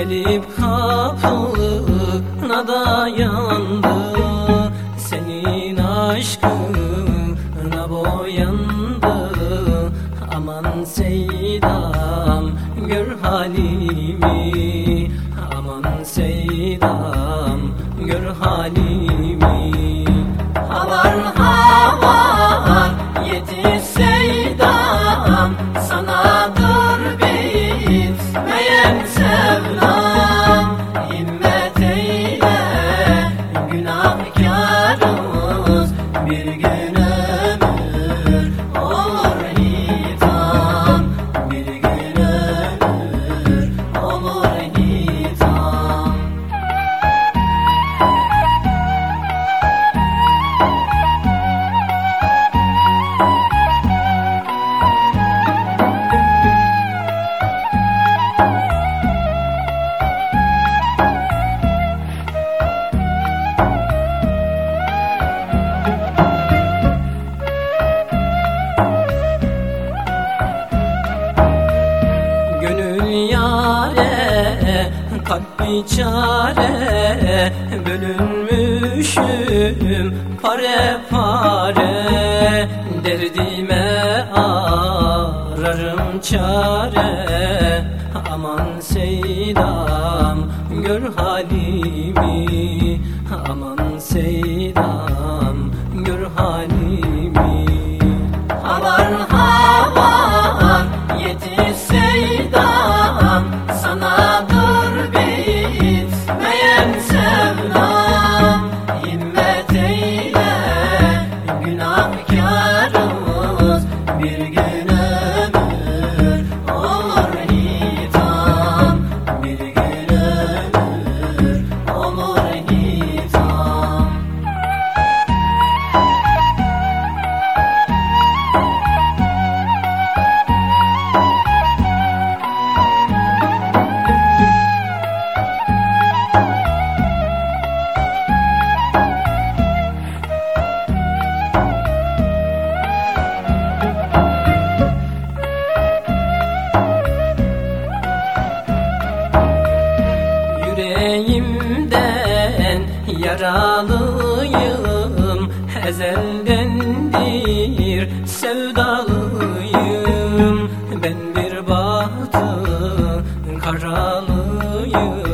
Gelip kapına dayandı. Senin aşkına boyandı. Aman Seydam gör halimi. Aman Seydam gör halimi bir çare Bölünmüşüm pare pare. Derdime ararım çare Aman Seydam gör halimi Aman Seydam günahkarız Bir gün yaralıyım Ezeldendir sevdalıyım. Ben bir bahtı karalıyım